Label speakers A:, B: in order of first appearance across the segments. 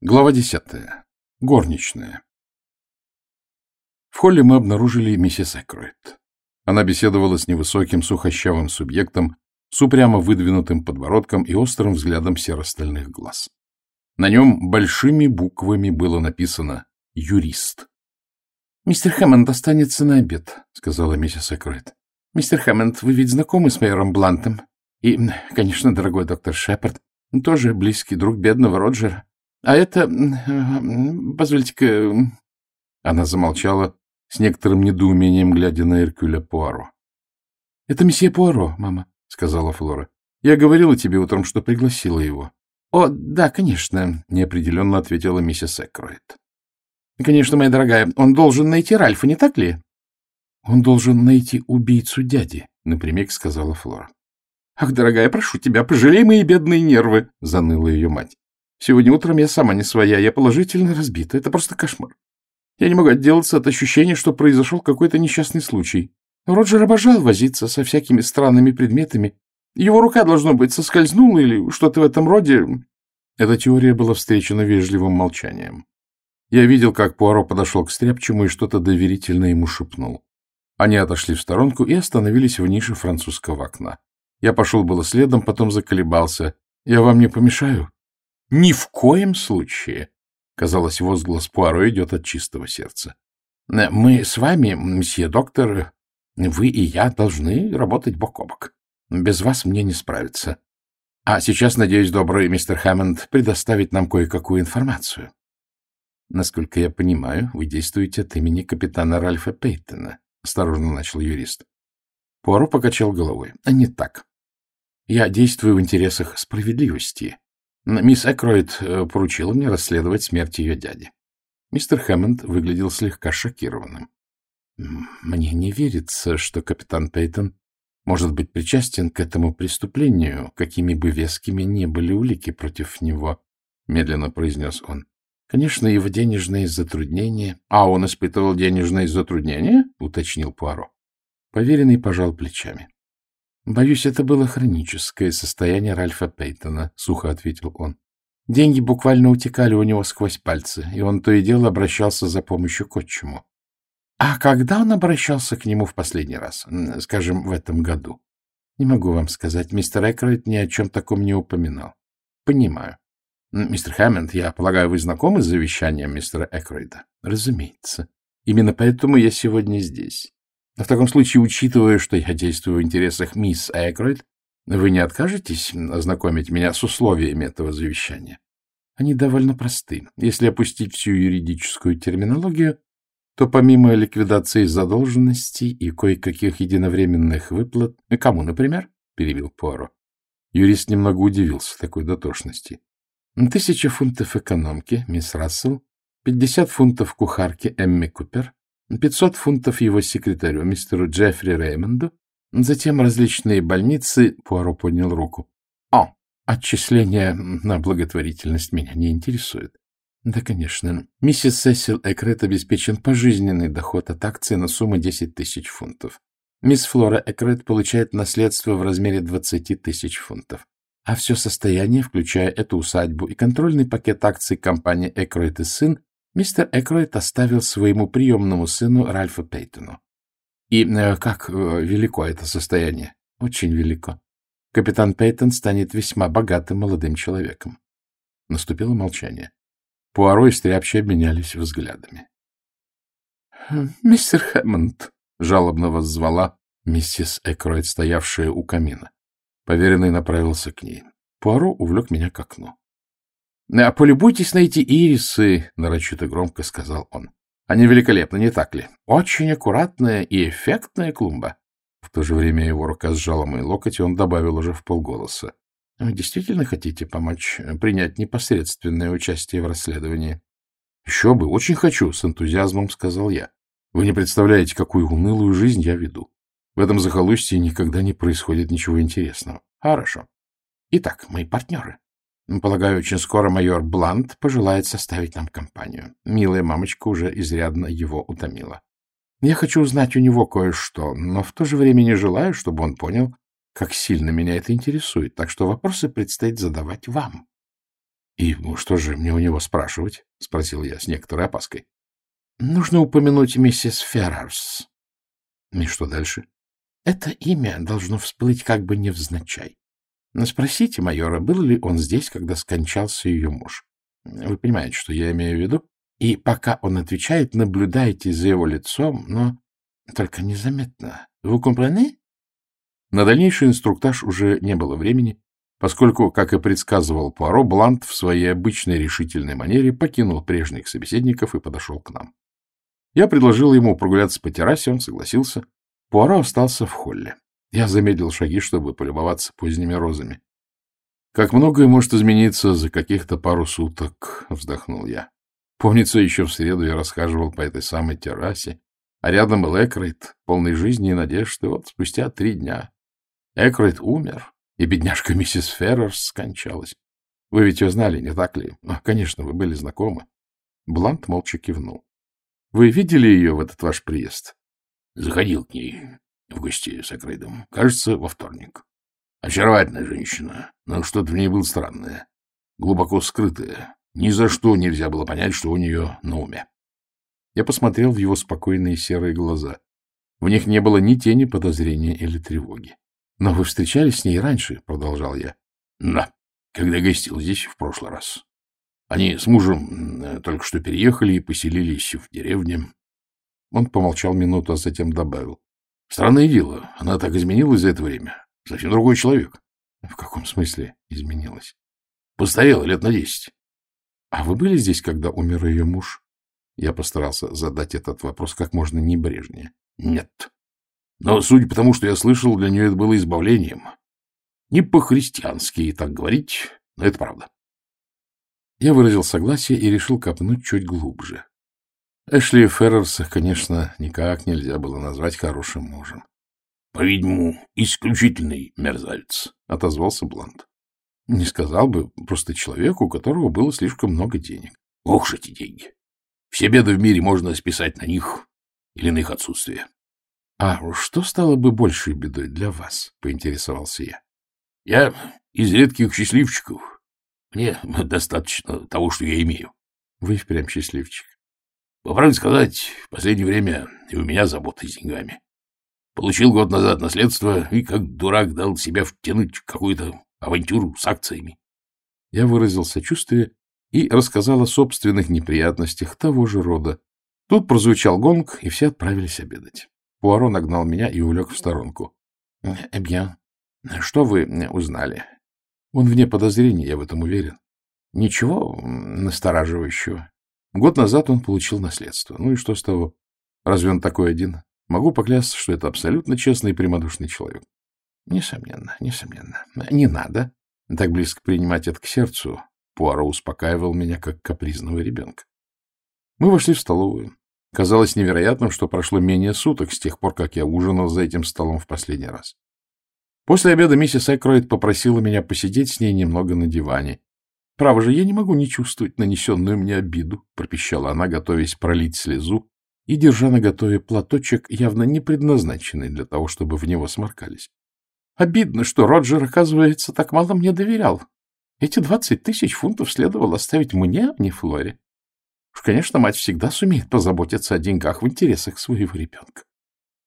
A: Глава десятая. Горничная. В холле мы обнаружили миссис Экроид. Она беседовала с невысоким сухощавым субъектом с упрямо выдвинутым подбородком и острым взглядом серо-стальных глаз. На нем большими буквами было написано «Юрист». «Мистер Хэммонд останется на обед», — сказала миссис Экроид. «Мистер Хэммонд, вы ведь знакомы с майором Блантом? И, конечно, дорогой доктор Шепард, тоже близкий друг бедного Роджера. А это... Позвольте-ка... Она замолчала, с некоторым недоумением глядя на Эркюля Пуаро. — Это месье Пуаро, мама, — сказала Флора. — Я говорила тебе утром, что пригласила его. — О, да, конечно, — неопределенно ответила миссис Экроид. — Конечно, моя дорогая, он должен найти Ральфа, не так ли? — Он должен найти убийцу дяди, — напрямик сказала Флора. — Ах, дорогая, прошу тебя, пожалей мои бедные нервы, — заныла ее мать. Сегодня утром я сама не своя, я положительно разбита. Это просто кошмар. Я не могу отделаться от ощущения, что произошел какой-то несчастный случай. Роджер обожал возиться со всякими странными предметами. Его рука, должно быть, соскользнула или что-то в этом роде. Эта теория была встречена вежливым молчанием. Я видел, как Пуаро подошел к Стряпчему и что-то доверительно ему шепнул. Они отошли в сторонку и остановились в нише французского окна. Я пошел было следом, потом заколебался. «Я вам не помешаю?» Ни в коем случае. Казалось, возглас Пуаро идет от чистого сердца. Мы с вами, мсье доктор, вы и я должны работать бок о бок. Без вас мне не справиться. А сейчас, надеюсь, добрый мистер Хэммонд предоставит нам кое-какую информацию. Насколько я понимаю, вы действуете от имени капитана Ральфа Пейтона, — осторожно начал юрист. Пуаро покачал головой. А не так. Я действую в интересах справедливости, Мисс Экроид э, поручила мне расследовать смерть ее дяди. Мистер Хэммонд выглядел слегка шокированным. Мне не верится, что капитан Пейтон может быть причастен к этому преступлению, какими бы вескими ни были улики против него, — медленно произнес он. Конечно, его денежные затруднения... — А он испытывал денежные затруднения? — уточнил Пуаро. Поверенный пожал плечами. Боюсь, это было хроническое состояние Ральфа Пейтона, — сухо ответил он. Деньги буквально утекали у него сквозь пальцы, и он то и дело обращался за помощью к отчиму. А когда он обращался к нему в последний раз? Скажем, в этом году? Не могу вам сказать. Мистер Экройд ни о чем таком не упоминал. Понимаю. Мистер Хэммонд, я полагаю, вы знакомы с завещанием мистера Экройда? Разумеется. Именно поэтому я сегодня здесь. В таком случае, учитывая, что я действую в интересах мисс Экройд, вы не откажетесь ознакомить меня с условиями этого завещания? Они довольно просты. Если опустить всю юридическую терминологию, то помимо ликвидации задолженностей и кое-каких единовременных выплат... Кому, например? — перебил Пуаро. Юрист немного удивился такой дотошности. Тысяча фунтов экономки, мисс Рассел, пятьдесят фунтов кухарки Эмми Купер, 500 фунтов его секретарю, мистеру Джеффри Реймонду, затем различные больницы, Пуаро поднял руку. О, отчисления на благотворительность меня не интересует. Да, конечно. Миссис Сесил Экрет обеспечен пожизненный доход от акций на сумму 10 тысяч фунтов. Мисс Флора Экрет получает наследство в размере 20 тысяч фунтов. А все состояние, включая эту усадьбу и контрольный пакет акций компании Экройт и сын, мистер Экройт оставил своему приемному сыну Ральфу Пейтону. И э, как э, велико это состояние? Очень велико. Капитан Пейтон станет весьма богатым молодым человеком. Наступило молчание. Пуаро и Стряпчи обменялись взглядами. — Мистер Хэммонд, — жалобно воззвала миссис Экройт, стоявшая у камина. Поверенный направился к ней. Пуаро увлек меня к окну. — Полюбуйтесь на эти ирисы, — нарочито громко сказал он. — Они великолепны, не так ли? Очень аккуратная и эффектная клумба. В то же время его рука сжала мой локоть, и он добавил уже в полголоса. — Вы действительно хотите помочь э, принять непосредственное участие в расследовании? — Еще бы, очень хочу, — с энтузиазмом сказал я. — Вы не представляете, какую унылую жизнь я веду. В этом захолустье никогда не происходит ничего интересного. Хорошо. Итак, мои партнеры. Полагаю, очень скоро майор Блант пожелает составить нам компанию. Милая мамочка уже изрядно его утомила. Я хочу узнать у него кое-что, но в то же время не желаю, чтобы он понял, как сильно меня это интересует, так что вопросы предстоит задавать вам. И ну, что же мне у него спрашивать? — спросил я с некоторой опаской. — Нужно упомянуть миссис Феррарс. — И что дальше? — Это имя должно всплыть как бы невзначай. Спросите майора, был ли он здесь, когда скончался ее муж. Вы понимаете, что я имею в виду? И пока он отвечает, наблюдайте за его лицом, но только незаметно. Вы компрене? На дальнейший инструктаж уже не было времени, поскольку, как и предсказывал Пуаро, Блант в своей обычной решительной манере покинул прежних собеседников и подошел к нам. Я предложил ему прогуляться по террасе, он согласился. Пуаро остался в холле. Я замедлил шаги, чтобы полюбоваться поздними розами. «Как многое может измениться за каких-то пару суток», — вздохнул я. Помнится, еще в среду я расхаживал по этой самой террасе, а рядом был Экрейт, полный жизни и надежды. Вот спустя три дня Экрейт умер, и бедняжка миссис Феррерс скончалась. Вы ведь ее знали, не так ли? Ну, конечно, вы были знакомы. Блант молча кивнул. Вы видели ее в этот ваш приезд?
B: Заходил к ней в гости с Экрейдом. Кажется, во вторник. Очаровательная женщина, но что-то в ней было странное, глубоко скрытое. Ни за что нельзя было понять, что у нее на уме.
A: Я посмотрел в его спокойные серые глаза. В них не было ни тени подозрения или тревоги. — Но вы встречались с ней раньше, — продолжал я.
B: — Да, когда гостил здесь в прошлый раз. Они с мужем только что переехали и поселились в деревне.
A: Он помолчал минуту, а затем добавил.
B: — Странное дело, она так изменилась за это время. Совсем другой человек.
A: — В каком смысле изменилась?
B: — Постарела лет на десять.
A: — А вы были здесь, когда умер ее муж? Я постарался задать этот вопрос как можно небрежнее.
B: — Нет. Но, судя по тому, что я слышал, для нее это было избавлением. Не по-христиански так говорить, но это правда.
A: Я выразил согласие и решил копнуть чуть глубже. Эшли Феррерса, конечно, никак нельзя было назвать хорошим мужем.
B: — По-видимому, исключительный мерзавец, — отозвался Блант.
A: Не сказал бы, просто человек, у которого было слишком много денег.
B: Ох эти деньги! Все беды в мире можно списать на них или на их отсутствие.
A: — А что стало бы большей бедой для вас? — поинтересовался я.
B: — Я из редких счастливчиков. Мне достаточно того, что я имею.
A: — Вы впрямь счастливчик.
B: — По правде сказать, в последнее время и у меня заботы с деньгами. Получил год назад наследство и, как дурак, дал себя втянуть в какую-то авантюру с акциями.
A: Я выразил сочувствие и рассказал о собственных неприятностях того же рода. Тут прозвучал гонг, и все отправились обедать. Пуаро нагнал меня и улег в сторонку. — Эбьян, что вы узнали? Он вне подозрений, я в этом уверен. Ничего настораживающего. Год назад он получил наследство. Ну и что с того? Разве он такой один? Могу поклясться, что это абсолютно честный и прямодушный человек. Несомненно, несомненно. Не надо так близко принимать это к сердцу. Пуаро успокаивал меня, как капризного ребенка. Мы вошли в столовую. Казалось невероятным, что прошло менее суток с тех пор, как я ужинал за этим столом в последний раз. После обеда миссис Экроид попросила меня посидеть с ней немного на диване. «Право же, я не могу не чувствовать нанесенную мне обиду», — пропищала она, готовясь пролить слезу и держа на готове платочек, явно не предназначенный для того, чтобы в него сморкались. Обидно, что Роджер, оказывается, так мало мне доверял. Эти двадцать тысяч фунтов следовало оставить мне, а не Флоре. Уж, конечно, мать всегда сумеет позаботиться о деньгах в интересах своего ребенка.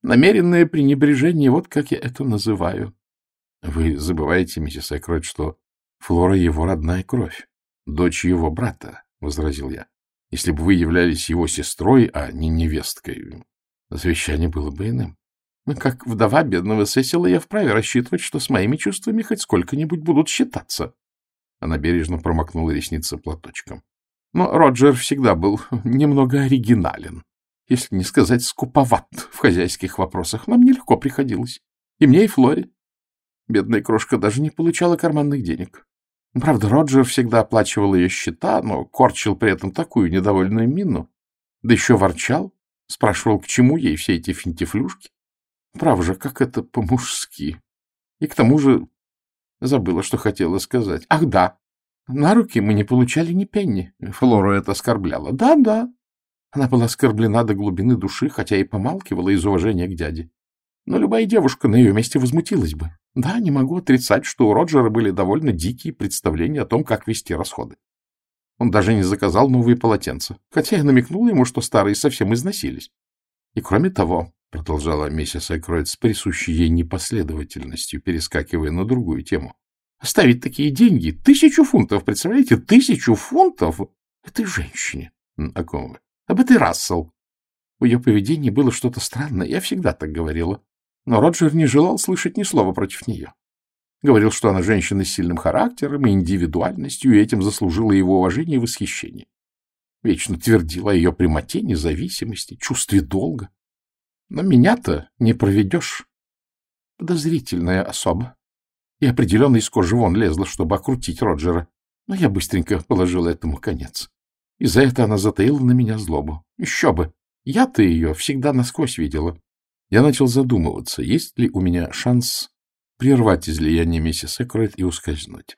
A: Намеренное пренебрежение, вот как я это называю. Вы забываете, миссис Экройд, что Флора его родная кровь, дочь его брата, — возразил я. Если бы вы являлись его сестрой, а не невесткой, завещание было бы иным. Ну, как вдова бедного Сесила я вправе рассчитывать, что с моими чувствами хоть сколько-нибудь будут считаться. Она бережно промокнула ресницы платочком. Но Роджер всегда был немного оригинален, если не сказать скуповат в хозяйских вопросах. Нам нелегко приходилось. И мне, и Флоре. Бедная крошка даже не получала карманных денег. Правда, Роджер всегда оплачивал ее счета, но корчил при этом такую недовольную мину. Да еще ворчал, спрашивал, к чему ей все эти финтифлюшки. Право же, как это по-мужски. И к тому же забыла, что хотела сказать. Ах, да, на руки мы не получали ни пенни. Флору это оскорбляло. Да-да. Она была оскорблена до глубины души, хотя и помалкивала из уважения к дяде. Но любая девушка на ее месте возмутилась бы. Да, не могу отрицать, что у Роджера были довольно дикие представления о том, как вести расходы. Он даже не заказал новые полотенца, хотя я намекнула ему, что старые совсем износились. И кроме того, — продолжала миссис Экроид с присущей ей непоследовательностью, перескакивая на другую тему, — оставить такие деньги, тысячу фунтов, представляете, тысячу фунтов этой женщине. — О ком вы? — Об этой Рассел. В ее поведении было что-то странное, я всегда так говорила. Но Роджер не желал слышать ни слова против нее. Говорил, что она женщина с сильным характером и индивидуальностью, и этим заслужила его уважение и восхищение. Вечно твердила о ее прямоте, независимости, чувстве долга. Но меня-то не проведешь. Подозрительная особа. И определенно из кожи вон лезла, чтобы окрутить Роджера. Но я быстренько положила этому конец. И за это она затаила на меня злобу. Еще бы! Я-то ее всегда насквозь видела. Я начал задумываться, есть ли у меня шанс прервать излияние миссис Экройд и ускользнуть.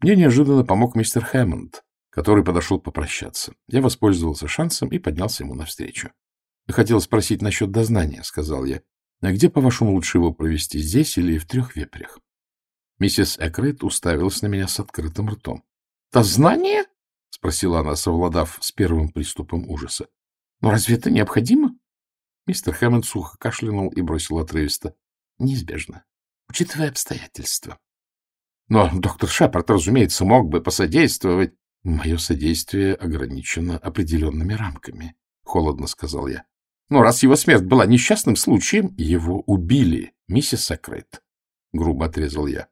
A: Мне неожиданно помог мистер Хэммонд, который подошел попрощаться. Я воспользовался шансом и поднялся ему навстречу. — Хотел спросить насчет дознания, — сказал я. — А где, по-вашему, лучше его провести, здесь или в трех вепрях? Миссис Экрейт уставилась на меня с открытым ртом. — Дознание? — спросила она, совладав с первым приступом ужаса. — Но разве это необходимо? Мистер Хэммонд сухо кашлянул и бросил отрывисто. — Неизбежно учитывая обстоятельства. Но доктор Шепард, разумеется, мог бы посодействовать. — Мое содействие ограничено определенными рамками, — холодно сказал я. — Но раз его смерть была несчастным случаем, его убили, миссис Сокрейт, — грубо отрезал я.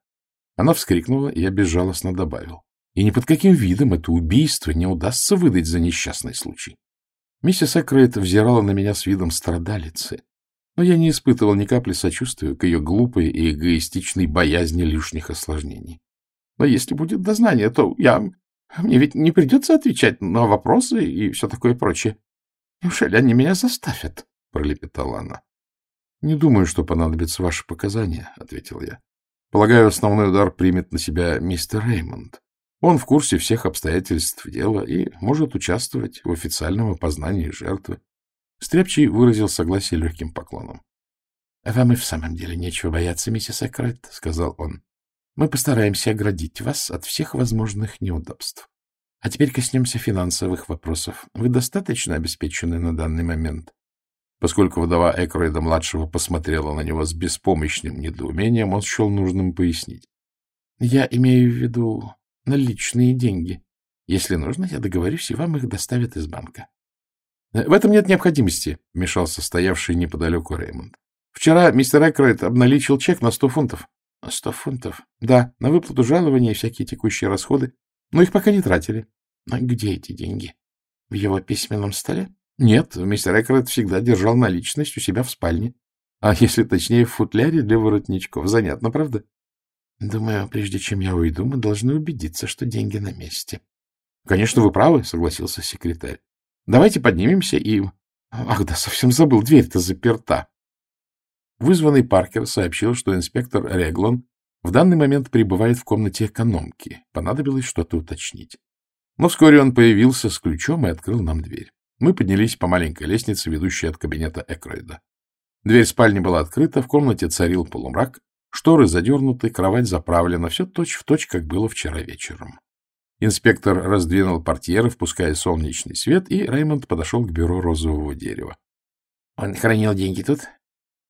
A: Она вскрикнула, и я безжалостно добавил. И ни под каким видом это убийство не удастся выдать за несчастный случай. Миссис Экрейт взирала на меня с видом страдалицы, но я не испытывал ни капли сочувствия к ее глупой и эгоистичной боязни лишних осложнений. Но если будет дознание, то я... Мне ведь не придется отвечать на вопросы и все такое прочее. Неужели они меня заставят? — пролепетала она. — Не думаю, что понадобятся ваши показания, — ответил я. — Полагаю, основной удар примет на себя мистер Реймонд. Он в курсе всех обстоятельств дела и может участвовать в официальном опознании жертвы. Стряпчий выразил согласие легким поклоном. — Вам и в самом деле нечего бояться, миссис Экройт, — сказал он. — Мы постараемся оградить вас от всех возможных неудобств. А теперь коснемся финансовых вопросов. Вы достаточно обеспечены на данный момент? Поскольку вдова Экройда-младшего посмотрела на него с беспомощным недоумением, он счел нужным пояснить. — Я имею в виду наличные деньги. Если нужно, я договорюсь, и вам их доставят из банка. — В этом нет необходимости, — вмешался стоявший неподалеку Реймонд. — Вчера мистер Экройд обналичил чек на сто фунтов. — На сто фунтов? — Да, на выплату жалования и всякие текущие расходы. Но их пока не тратили. — А где эти деньги? В его письменном столе? — Нет, мистер Экройд всегда держал наличность у себя в спальне. А если точнее, в футляре для воротничков. Занятно, правда? — Думаю, прежде чем я уйду, мы должны убедиться, что деньги на месте. — Конечно, вы правы, — согласился секретарь. Давайте поднимемся и... Ах да, совсем забыл, дверь-то заперта. Вызванный Паркер сообщил, что инспектор Реглон в данный момент пребывает в комнате экономки. Понадобилось что-то уточнить. Но вскоре он появился с ключом и открыл нам дверь. Мы поднялись по маленькой лестнице, ведущей от кабинета Экройда. Дверь спальни была открыта, в комнате царил полумрак, шторы задернуты, кровать заправлена, все точь-в-точь, точь, как было вчера вечером. Инспектор раздвинул портьеры, впуская солнечный свет, и Реймонд подошел к бюро розового дерева. — Он хранил деньги тут?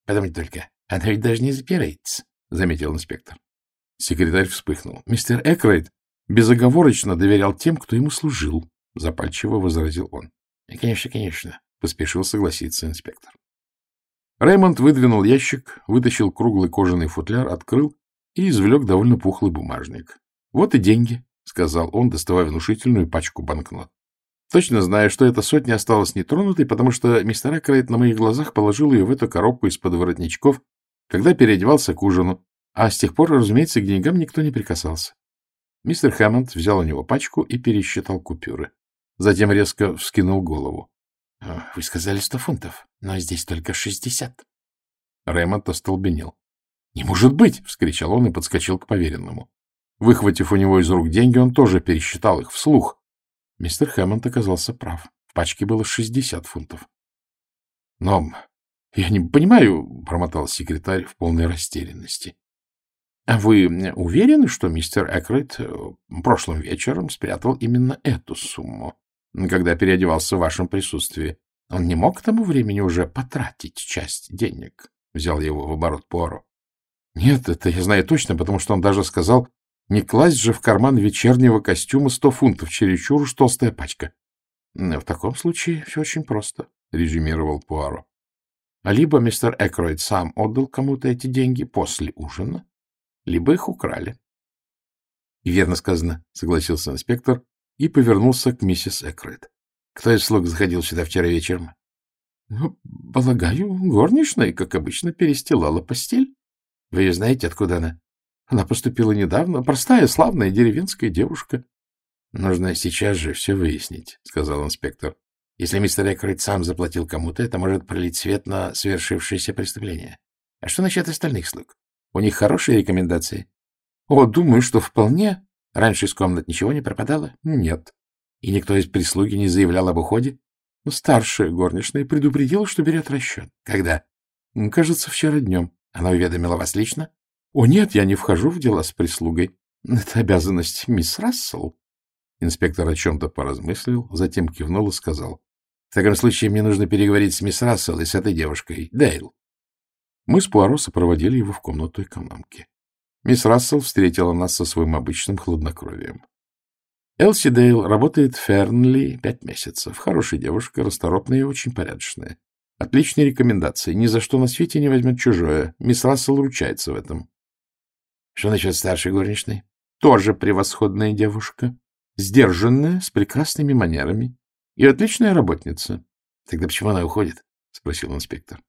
A: Подумайте только, она ведь даже не запирается, — заметил инспектор. Секретарь вспыхнул. Мистер Экрейд безоговорочно доверял тем, кто ему служил, — запальчиво возразил он. — Конечно, конечно, — поспешил согласиться инспектор. Реймонд выдвинул ящик, вытащил круглый кожаный футляр, открыл и извлек довольно пухлый бумажник. Вот и деньги, — сказал он, доставая внушительную пачку банкнот. Точно знаю, что эта сотня осталась нетронутой, потому что мистер Экрайт на моих глазах положил ее в эту коробку из-под воротничков, когда переодевался к ужину, а с тех пор, разумеется, к деньгам никто не прикасался. Мистер Хэммонд взял у него пачку и пересчитал купюры. Затем резко вскинул голову. — Вы сказали сто фунтов, но здесь только шестьдесят. Рэймонд остолбенел. — Не может быть! — вскричал он и подскочил к поверенному. Выхватив у него из рук деньги, он тоже пересчитал их вслух. Мистер Хэммонд оказался прав. В пачке было шестьдесят фунтов. — Но я не понимаю, — промотал секретарь в полной растерянности. — А вы уверены, что мистер Экройд э, прошлым вечером спрятал именно эту сумму, когда переодевался в вашем присутствии? Он не мог к тому времени уже потратить часть денег? Взял его в оборот Пуаро. — Нет, это я знаю точно, потому что он даже сказал, не класть же в карман вечернего костюма сто фунтов, чересчур уж толстая пачка. — В таком случае все очень просто, — резюмировал Пуаро. А либо мистер Экройд сам отдал кому-то эти деньги после ужина, либо их украли. — Верно сказано, — согласился инспектор и повернулся к миссис Экройд. — Кто из слуг заходил сюда вчера вечером? Ну, — Полагаю, горничная, как обычно, перестилала постель. — Вы знаете, откуда она? Она поступила недавно. Простая, славная деревенская девушка. — Нужно сейчас же все выяснить, — сказал инспектор. — Если мистер Экройд сам заплатил кому-то, это может пролить свет на совершившееся преступление. А что насчет остальных слуг? У них хорошие рекомендации? — О, думаю, что вполне. Раньше из комнат ничего не пропадало? — Нет. И никто из прислуги не заявлял об уходе? Ну, старшая горничная предупредила, что берет расчет. — Когда? — Кажется, вчера днем. Она уведомила вас лично? — О, нет, я не вхожу в дела с прислугой. Это обязанность мисс Рассел. Инспектор о чем-то поразмыслил, затем кивнул и сказал. — В таком случае мне нужно переговорить с мисс Рассел и с этой девушкой, Дейл. Мы с Пуаро сопроводили его в комнату экономки. Мисс Рассел встретила нас со своим обычным хладнокровием. Элси Дейл работает в Фернли пять месяцев. Хорошая девушка, расторопная и очень порядочная. Отличные рекомендации. Ни за что на свете не возьмет чужое. Мисс Рассел ручается в этом. Что насчет старшей горничной? Тоже превосходная девушка. Сдержанная, с прекрасными манерами. И отличная работница. Тогда почему она уходит? — спросил инспектор.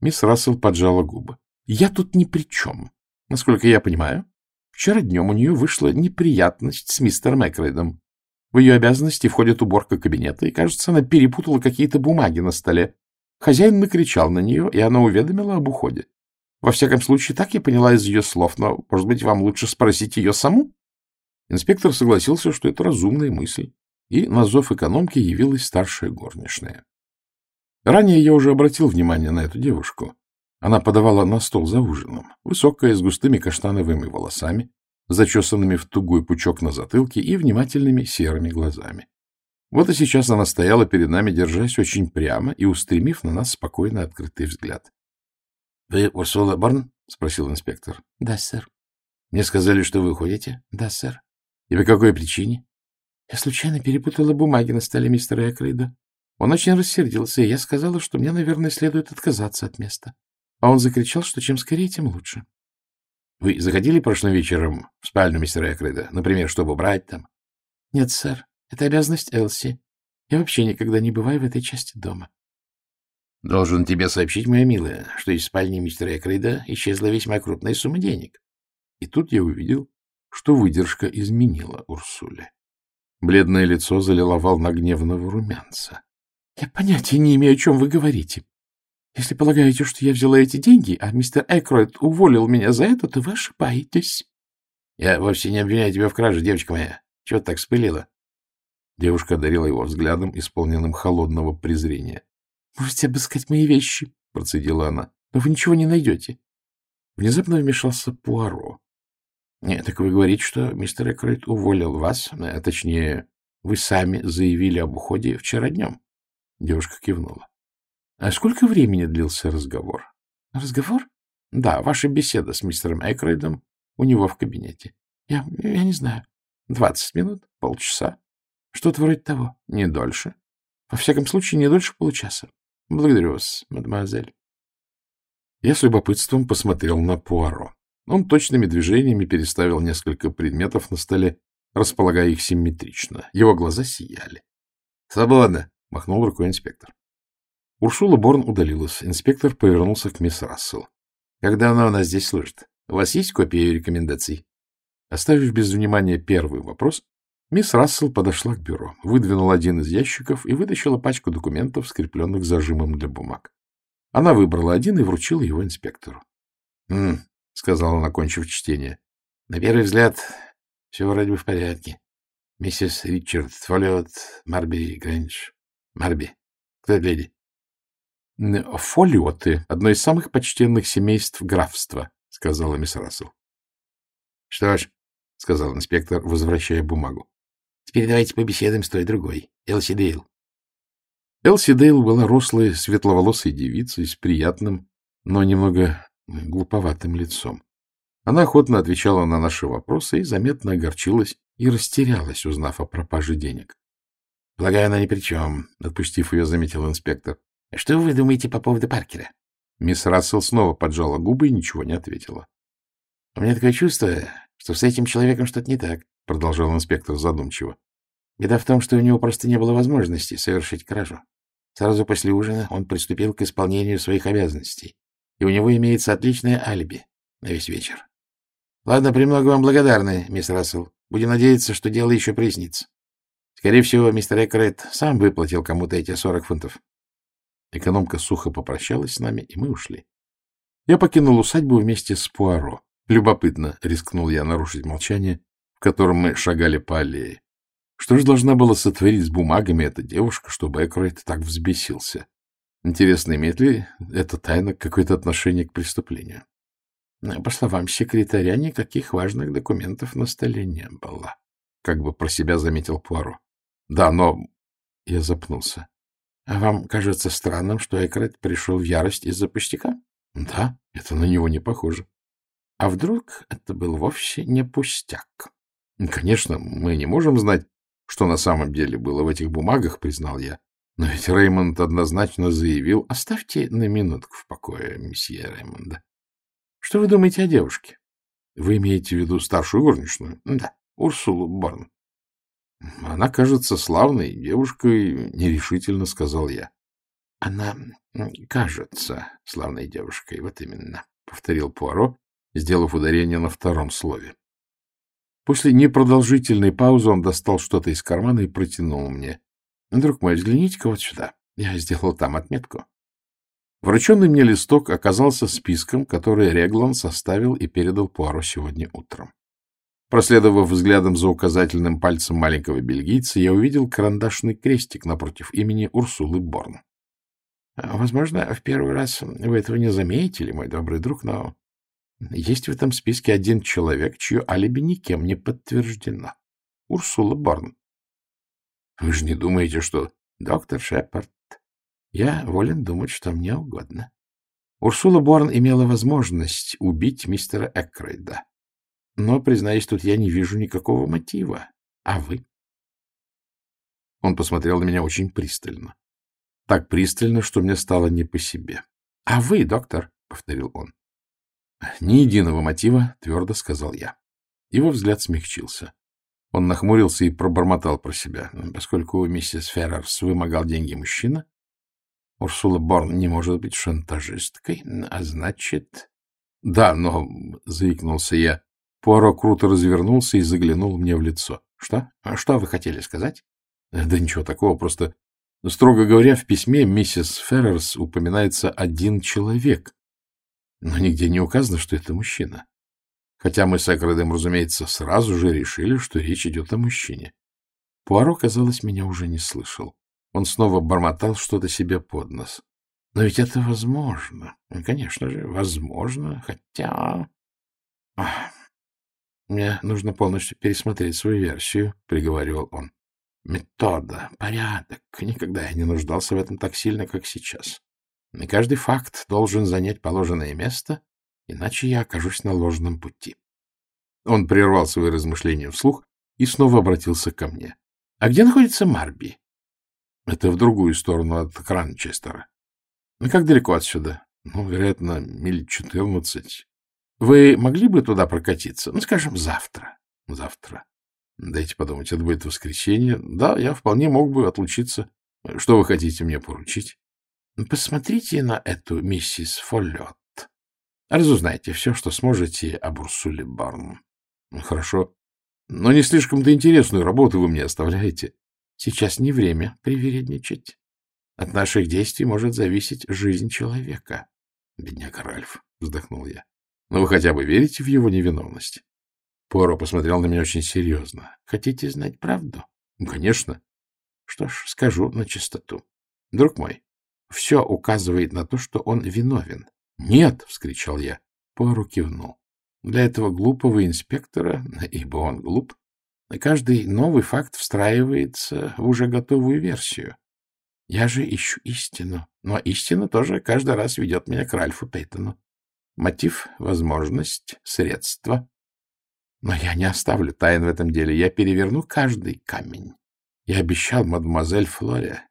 A: Мисс Рассел поджала губы. — Я тут ни при чем. Насколько я понимаю, вчера днем у нее вышла неприятность с мистером Экрейдом. В ее обязанности входит уборка кабинета, и, кажется, она перепутала какие-то бумаги на столе. Хозяин накричал на нее, и она уведомила об уходе. Во всяком случае, так я поняла из ее слов, но, может быть, вам лучше спросить ее саму? Инспектор согласился, что это разумная мысль, и на зов экономки явилась старшая горничная. Ранее я уже обратил внимание на эту девушку. Она подавала на стол за ужином, высокая, с густыми каштановыми волосами, зачесанными в тугой пучок на затылке и внимательными серыми глазами. Вот и сейчас она стояла перед нами, держась очень прямо и устремив на нас спокойно открытый взгляд. — Вы Урсула Борн? — спросил инспектор. — Да, сэр. — Мне сказали, что вы уходите? — Да, сэр. — И по какой причине? — Я случайно перепутала бумаги на столе мистера Экрейда. Он очень рассердился, и я сказала, что мне, наверное, следует отказаться от места. А он закричал, что чем скорее, тем лучше. — Вы заходили прошлым вечером в спальню мистера Экрейда, например, чтобы убрать там? — Нет, сэр. Это обязанность Элси. Я вообще никогда не бываю в этой части дома. — Должен тебе сообщить, моя милая, что из спальни мистера Экрейда исчезла весьма крупная сумма денег. И тут я увидел, что выдержка изменила Урсуле. Бледное лицо залила волна гневного румянца. — Я понятия не имею, о чем вы говорите. Если полагаете, что я взяла эти деньги, а мистер Экройд уволил меня за это, то вы ошибаетесь. — Я вовсе не обвиняю тебя в краже, девочка моя. Чего ты так вспылила? Девушка одарила его взглядом, исполненным холодного презрения. — Можете обыскать мои вещи, — процедила она, — но вы ничего не найдете. Внезапно вмешался Пуаро. — Нет, так вы говорите, что мистер Экройд уволил вас, а точнее, вы сами заявили об уходе вчера днем. Девушка кивнула. — А сколько времени длился разговор? — Разговор? — Да, ваша беседа с мистером Экройдом у него в кабинете. — Я, я не знаю. Двадцать минут? Полчаса? Что-то вроде того. Не дольше. Во всяком случае, не дольше получаса. Благодарю вас, мадемуазель. Я с любопытством посмотрел на Пуаро. Он точными движениями переставил несколько предметов на столе, располагая их симметрично. Его глаза сияли. — Свободно! — махнул рукой инспектор. Уршула Борн удалилась. Инспектор повернулся к мисс Рассел. — Когда она у нас здесь служит? У вас есть копия ее рекомендаций? Оставив без внимания первый вопрос, мисс Рассел подошла к бюро, выдвинула один из ящиков и вытащила пачку документов, скрепленных зажимом для бумаг. Она выбрала один и вручила его инспектору. — Хм, — сказала она, кончив чтение. — На первый взгляд, все вроде бы в порядке. Миссис Ричард Фолиот, Марби Грэндж. Марби. Кто это леди? — Фолиоты — одно из самых почтенных семейств графства, — сказала мисс Рассел.
B: — Что ж, — сказал инспектор, возвращая бумагу. — Теперь давайте побеседуем с той другой. Элси Дейл.
A: Элси Дейл была рослой, светловолосой девицей с приятным, но немного глуповатым лицом. Она охотно отвечала на наши вопросы и заметно огорчилась и растерялась, узнав о пропаже денег.
B: — Полагаю, она ни при чем, — отпустив ее, заметил инспектор. — Что вы думаете по поводу Паркера?
A: Мисс Рассел снова поджала губы и ничего не ответила.
B: — У меня такое чувство, что с этим человеком что-то не так, — продолжал инспектор задумчиво. Беда в том, что у него просто не было возможности совершить кражу. Сразу после ужина он приступил к исполнению своих обязанностей, и у него имеется отличное алиби на весь вечер. Ладно, премного вам благодарны, мисс Рассел. Будем надеяться, что дело еще прояснится. Скорее всего, мистер Экрейт сам выплатил кому-то эти сорок фунтов.
A: Экономка сухо попрощалась с нами, и мы ушли. Я покинул усадьбу вместе с Пуаро. Любопытно, рискнул я нарушить молчание, в котором мы шагали по аллее. Что же должна была сотворить с бумагами эта девушка, чтобы Экройт так взбесился? Интересно, имеет ли эта тайна какое-то отношение к преступлению?
B: — По словам секретаря, никаких важных документов на столе не было.
A: Как бы про себя заметил Пуаро. — Да, но... Я запнулся.
B: — А вам кажется странным, что Экрет пришел в ярость из-за пустяка?
A: — Да, это на него не похоже.
B: — А вдруг это был вовсе не пустяк?
A: — Конечно, мы не можем знать, что на самом деле было в этих бумагах, признал я. Но ведь Реймонд однозначно заявил... Оставьте на минутку в покое, месье Реймонда. Что вы думаете о девушке? Вы имеете в виду старшую горничную?
B: Да, Урсулу Борн.
A: Она кажется славной девушкой, нерешительно сказал я.
B: Она кажется славной девушкой, вот именно,
A: повторил Пуаро, сделав ударение на втором слове. После непродолжительной паузы он достал что-то из кармана и протянул мне. — Друг мой, взгляните-ка вот сюда. Я сделал там отметку. Врученный мне листок оказался списком, который Реглан составил и передал Пуаро сегодня утром. Проследовав взглядом за указательным пальцем маленького бельгийца, я увидел карандашный крестик напротив имени Урсулы Борн.
B: — Возможно, в первый раз вы этого не заметили, мой добрый друг, но есть в этом списке один человек, чье алиби никем не подтверждено. Урсула Борн.
A: — Вы же не думаете, что...
B: — Доктор Шепард, я волен думать, что мне угодно. Урсула Борн имела возможность убить мистера Экрейда. Но, признаюсь, тут я не вижу никакого мотива. А вы?
A: Он посмотрел на меня очень пристально. Так пристально, что мне стало не по себе.
B: — А вы, доктор? — повторил он.
A: — Ни единого мотива, — твердо сказал я. Его взгляд смягчился. Он нахмурился и пробормотал про себя. Поскольку миссис Феррерс вымогал деньги мужчина, Урсула Борн не может быть шантажисткой, а значит... — Да, но... — заикнулся я. Пуаро круто развернулся и заглянул мне в лицо. — Что? А что вы хотели сказать? — Да ничего такого, просто... Строго говоря, в письме миссис Феррерс упоминается один человек, но нигде не указано, что это мужчина. Хотя мы с Экродем, разумеется, сразу же решили, что речь идет о мужчине. Пуаро, казалось, меня уже не слышал. Он снова бормотал что-то себе под нос. Но ведь это возможно. Конечно же, возможно, хотя... Ах, мне нужно полностью пересмотреть свою версию, — приговаривал он. Метода, порядок. Никогда я не нуждался в этом так сильно, как сейчас. И каждый факт должен занять положенное место, иначе я окажусь на ложном пути. Он прервал свои размышления вслух и снова обратился ко мне. — А где находится Марби? Это в другую сторону от Кранчестера. Ну, как далеко отсюда? Ну, вероятно, миль четырнадцать. Вы могли бы туда прокатиться? Ну, скажем, завтра. Завтра. Дайте подумать, это будет воскресенье. Да, я вполне мог бы отлучиться. Что вы хотите мне поручить? Посмотрите на эту миссис Фоллет. Разузнайте все, что сможете об Урсуле Барн. Хорошо. Но не слишком-то интересную работу вы мне оставляете. Сейчас не время привередничать. От наших действий может зависеть жизнь человека. — Бедняга Ральф, — вздохнул я. — Но вы хотя бы верите в его невиновность? Поро посмотрел на меня очень серьезно. — Хотите знать правду? — Ну, конечно. — Что ж, скажу на чистоту. Друг мой, все указывает на то, что он виновен. — Нет! — вскричал я. Поро кивнул. Для этого глупого инспектора, ибо он глуп, каждый новый факт встраивается в уже готовую версию. Я же ищу истину, но истина тоже каждый раз ведет меня к Ральфу Пейтону. Мотив, возможность, средство. Но я не оставлю тайн в этом деле. Я переверну каждый камень. Я обещал мадемуазель Флоре.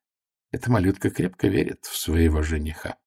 A: Эта малютка крепко верит в своего жениха.